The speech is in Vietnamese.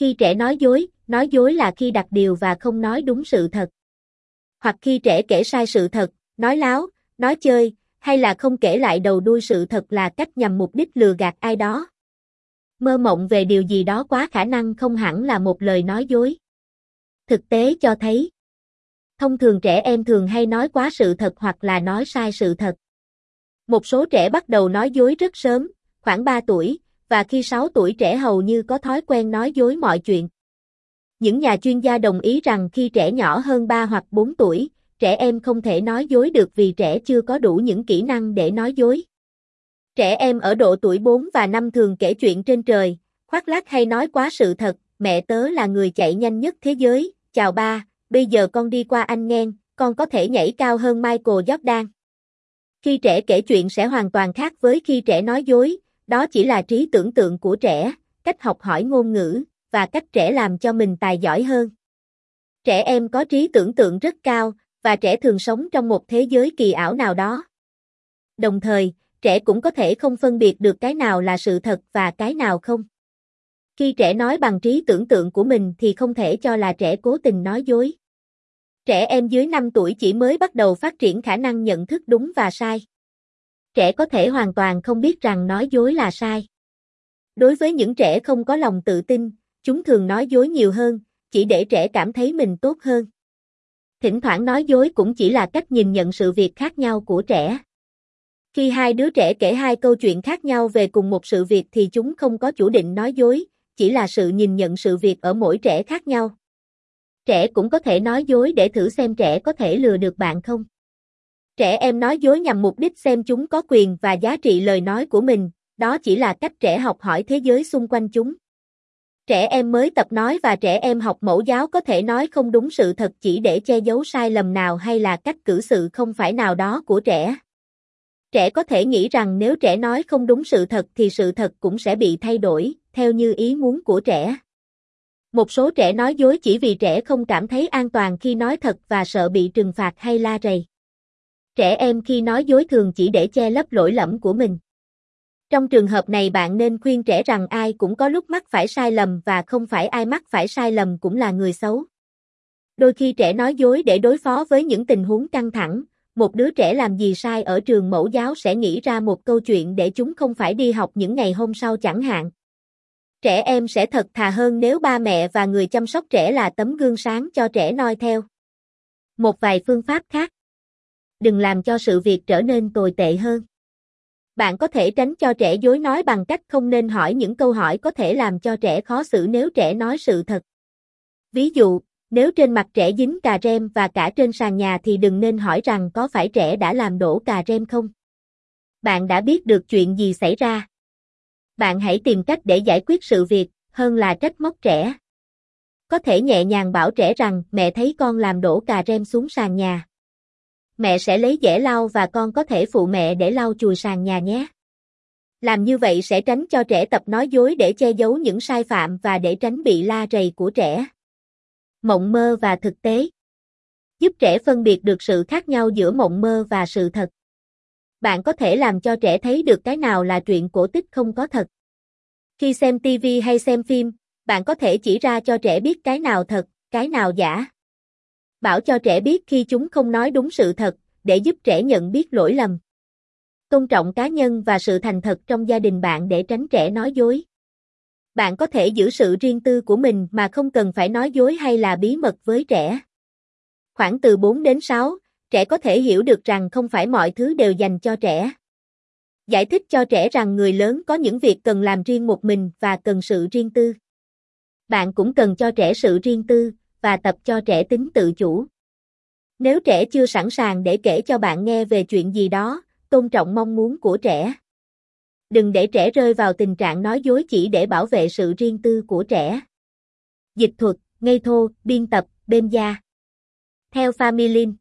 Khi trẻ nói dối, nói dối là khi đặt điều và không nói đúng sự thật. Hoặc khi trẻ kể sai sự thật, nói láo, nói chơi, hay là không kể lại đầu đuôi sự thật là cách nhằm mục đích lừa gạt ai đó. Mơ mộng về điều gì đó quá khả năng không hẳn là một lời nói dối. Thực tế cho thấy, thông thường trẻ em thường hay nói quá sự thật hoặc là nói sai sự thật. Một số trẻ bắt đầu nói dối rất sớm, khoảng 3 tuổi, và khi 6 tuổi trẻ hầu như có thói quen nói dối mọi chuyện. Những nhà chuyên gia đồng ý rằng khi trẻ nhỏ hơn 3 hoặc 4 tuổi, trẻ em không thể nói dối được vì trẻ chưa có đủ những kỹ năng để nói dối. Trẻ em ở độ tuổi 4 và 5 thường kể chuyện trên trời, khoác lác hay nói quá sự thật, mẹ tớ là người chạy nhanh nhất thế giới, chào ba, bây giờ con đi qua anh ngang, con có thể nhảy cao hơn Michael Jordan. Khi trẻ kể chuyện sẽ hoàn toàn khác với khi trẻ nói dối, đó chỉ là trí tưởng tượng của trẻ, cách học hỏi ngôn ngữ, và cách trẻ làm cho mình tài giỏi hơn. Trẻ em có trí tưởng tượng rất cao, và trẻ thường sống trong một thế giới kỳ ảo nào đó. Đồng thời, trẻ cũng có thể không phân biệt được cái nào là sự thật và cái nào không. Khi trẻ nói bằng trí tưởng tượng của mình thì không thể cho là trẻ cố tình nói dối. Trẻ em dưới 5 tuổi chỉ mới bắt đầu phát triển khả năng nhận thức đúng và sai. Trẻ có thể hoàn toàn không biết rằng nói dối là sai. Đối với những trẻ không có lòng tự tin, chúng thường nói dối nhiều hơn, chỉ để trẻ cảm thấy mình tốt hơn. Thỉnh thoảng nói dối cũng chỉ là cách nhìn nhận sự việc khác nhau của trẻ. Khi hai đứa trẻ kể hai câu chuyện khác nhau về cùng một sự việc thì chúng không có chủ định nói dối, chỉ là sự nhìn nhận sự việc ở mỗi trẻ khác nhau. Trẻ cũng có thể nói dối để thử xem trẻ có thể lừa được bạn không. Trẻ em nói dối nhằm mục đích xem chúng có quyền và giá trị lời nói của mình, đó chỉ là cách trẻ học hỏi thế giới xung quanh chúng. Trẻ em mới tập nói và trẻ em học mẫu giáo có thể nói không đúng sự thật chỉ để che giấu sai lầm nào hay là cách cử sự không phải nào đó của trẻ. Trẻ có thể nghĩ rằng nếu trẻ nói không đúng sự thật thì sự thật cũng sẽ bị thay đổi, theo như ý muốn của trẻ. Một số trẻ nói dối chỉ vì trẻ không cảm thấy an toàn khi nói thật và sợ bị trừng phạt hay la rầy. Trẻ em khi nói dối thường chỉ để che lấp lỗi lầm của mình. Trong trường hợp này bạn nên khuyên trẻ rằng ai cũng có lúc mắc phải sai lầm và không phải ai mắc phải sai lầm cũng là người xấu. Đôi khi trẻ nói dối để đối phó với những tình huống căng thẳng, một đứa trẻ làm gì sai ở trường mẫu giáo sẽ nghĩ ra một câu chuyện để chúng không phải đi học những ngày hôm sau chẳng hạn. Trẻ em sẽ thật thà hơn nếu ba mẹ và người chăm sóc trẻ là tấm gương sáng cho trẻ noi theo. Một vài phương pháp khác. Đừng làm cho sự việc trở nên tồi tệ hơn. Bạn có thể tránh cho trẻ dối nói bằng cách không nên hỏi những câu hỏi có thể làm cho trẻ khó xử nếu trẻ nói sự thật. Ví dụ, nếu trên mặt trẻ dính cà rem và cả trên sàn nhà thì đừng nên hỏi rằng có phải trẻ đã làm đổ cà rem không. Bạn đã biết được chuyện gì xảy ra. Bạn hãy tìm cách để giải quyết sự việc, hơn là trách móc trẻ. Có thể nhẹ nhàng bảo trẻ rằng mẹ thấy con làm đổ cà rem xuống sàn nhà. Mẹ sẽ lấy dẻ lau và con có thể phụ mẹ để lau chùi sàn nhà nhé. Làm như vậy sẽ tránh cho trẻ tập nói dối để che giấu những sai phạm và để tránh bị la rầy của trẻ mộng mơ và thực tế. Giúp trẻ phân biệt được sự khác nhau giữa mộng mơ và sự thật. Bạn có thể làm cho trẻ thấy được cái nào là chuyện cổ tích không có thật. Khi xem TV hay xem phim, bạn có thể chỉ ra cho trẻ biết cái nào thật, cái nào giả. Bảo cho trẻ biết khi chúng không nói đúng sự thật, để giúp trẻ nhận biết lỗi lầm. Tôn trọng cá nhân và sự thành thật trong gia đình bạn để tránh trẻ nói dối bạn có thể giữ sự riêng tư của mình mà không cần phải nói dối hay là bí mật với trẻ. Khoảng từ 4 đến 6, trẻ có thể hiểu được rằng không phải mọi thứ đều dành cho trẻ. Giải thích cho trẻ rằng người lớn có những việc cần làm riêng một mình và cần sự riêng tư. Bạn cũng cần cho trẻ sự riêng tư và tập cho trẻ tính tự chủ. Nếu trẻ chưa sẵn sàng để kể cho bạn nghe về chuyện gì đó, tôn trọng mong muốn của trẻ. Đừng để trẻ rơi vào tình trạng nói dối chỉ để bảo vệ sự riêng tư của trẻ. Dịch thuật, ngây thô, biên tập, bên gia. Theo Family